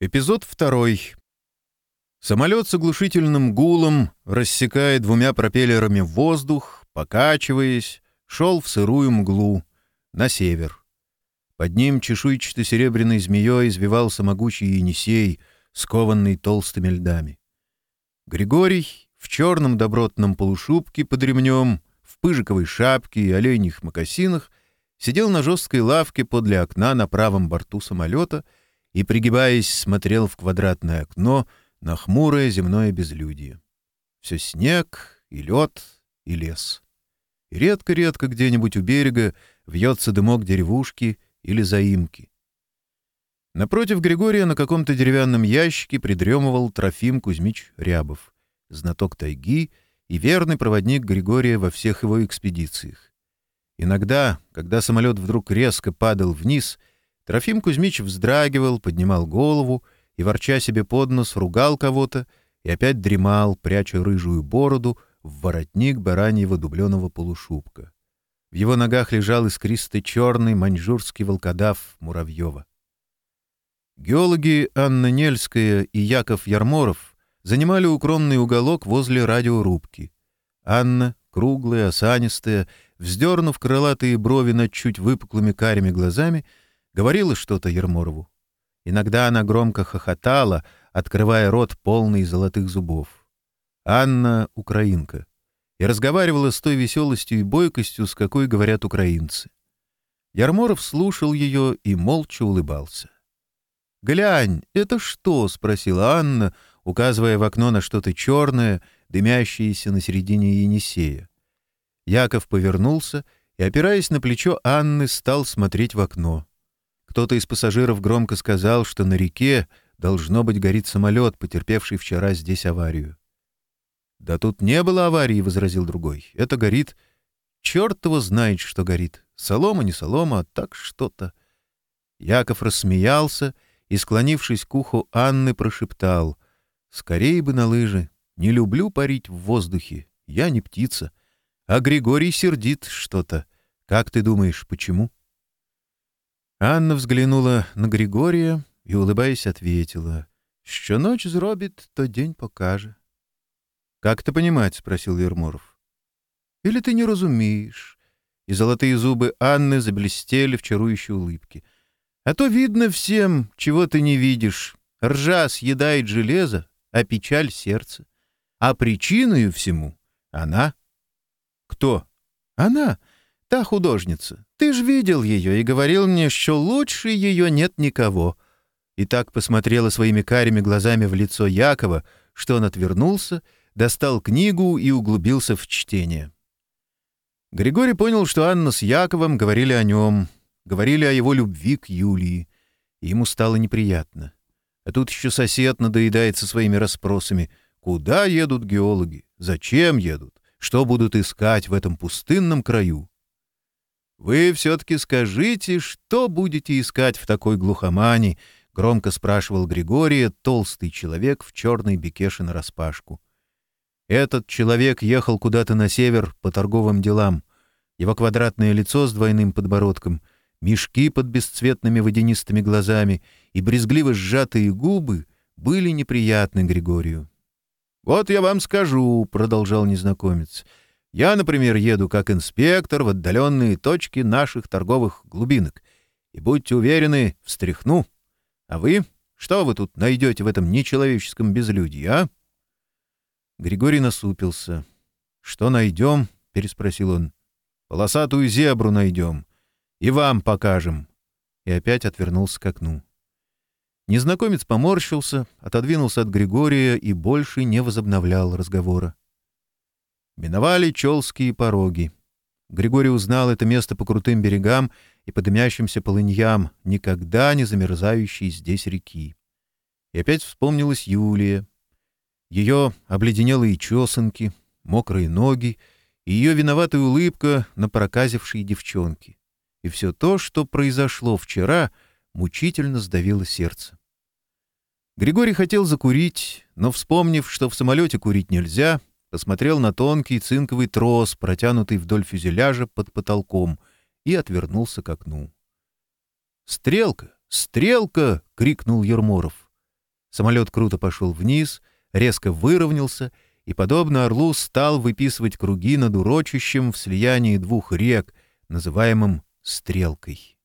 Эпизод второй. Самолет с оглушительным гулом, рассекая двумя пропеллерами воздух, покачиваясь, шел в сырую мглу, на север. Под ним чешуйчато-серебряной змеей извивался могучий Енисей, скованный толстыми льдами. Григорий в черном добротном полушубке под ремнем, в пыжиковой шапке и оленьих мокасинах сидел на жесткой лавке подле окна на правом борту самолета — и, пригибаясь, смотрел в квадратное окно на хмурое земное безлюдье. Все снег и лед и лес. Редко-редко где-нибудь у берега вьется дымок деревушки или заимки. Напротив Григория на каком-то деревянном ящике придремывал Трофим Кузьмич Рябов, знаток тайги и верный проводник Григория во всех его экспедициях. Иногда, когда самолет вдруг резко падал вниз — Трофим Кузьмич вздрагивал, поднимал голову и, ворча себе под нос, ругал кого-то и опять дремал, пряча рыжую бороду в воротник бараньего дубленого полушубка. В его ногах лежал искристый черный маньчжурский волкодав Муравьева. Геологи Анна Нельская и Яков Ярморов занимали укромный уголок возле радиорубки. Анна, круглая, осанистая, вздернув крылатые брови над чуть выпуклыми карими глазами — говорила что-то Ерморову. Иногда она громко хохотала, открывая рот полный золотых зубов. Анна — украинка. И разговаривала с той веселостью и бойкостью, с какой говорят украинцы. Ярморов слушал ее и молча улыбался. «Глянь, это что?» — спросила Анна, указывая в окно на что-то черное, дымящееся на середине Енисея. Яков повернулся и, опираясь на плечо Анны, стал смотреть в окно. Кто-то из пассажиров громко сказал, что на реке, должно быть, горит самолет, потерпевший вчера здесь аварию. «Да тут не было аварии», — возразил другой. «Это горит. Черт его знает, что горит. Солома не солома, а так что-то». Яков рассмеялся и, склонившись к уху Анны, прошептал. "Скорее бы на лыжи. Не люблю парить в воздухе. Я не птица. А Григорий сердит что-то. Как ты думаешь, почему?» Анна взглянула на Григория и, улыбаясь, ответила. «Что ночь зробит, то день покажет». «Как это понимать?» — спросил Ермуров. «Или ты не разумеешь?» И золотые зубы Анны заблестели в чарующей улыбке. «А то видно всем, чего ты не видишь. Ржа съедает железо, а печаль — сердце. А причиной всему она». «Кто?» «Она та художница. Ты ж видел ее и говорил мне, что лучше ее нет никого». И так посмотрела своими карими глазами в лицо Якова, что он отвернулся, достал книгу и углубился в чтение. Григорий понял, что Анна с Яковом говорили о нем, говорили о его любви к Юлии. И ему стало неприятно. А тут еще сосед надоедает со своими расспросами. Куда едут геологи? Зачем едут? Что будут искать в этом пустынном краю? «Вы все-таки скажите, что будете искать в такой глухомане?» — громко спрашивал Григория толстый человек в черной бекеше нараспашку. Этот человек ехал куда-то на север по торговым делам. Его квадратное лицо с двойным подбородком, мешки под бесцветными водянистыми глазами и брезгливо сжатые губы были неприятны Григорию. «Вот я вам скажу», — продолжал незнакомец, — я, например, еду как инспектор в отдаленные точки наших торговых глубинок. И будьте уверены, встряхну. А вы? Что вы тут найдете в этом нечеловеческом безлюдье, а? Григорий насупился. «Что найдем?» — переспросил он. «Полосатую зебру найдем. И вам покажем». И опять отвернулся к окну. Незнакомец поморщился, отодвинулся от Григория и больше не возобновлял разговора миновали Челские пороги. Григорий узнал это место по крутым берегам и по дымящимся полыньям, никогда не замерзающей здесь реки. И опять вспомнилась Юлия. Ее обледенелые чесанки, мокрые ноги и ее виноватая улыбка на проказившей девчонке. И все то, что произошло вчера, мучительно сдавило сердце. Григорий хотел закурить, но, вспомнив, что в самолете курить нельзя, посмотрел на тонкий цинковый трос, протянутый вдоль фюзеляжа под потолком, и отвернулся к окну. «Стрелка! Стрелка!» — крикнул Ерморов. Самолет круто пошел вниз, резко выровнялся и, подобно орлу, стал выписывать круги над урочищем в слиянии двух рек, называемым «стрелкой».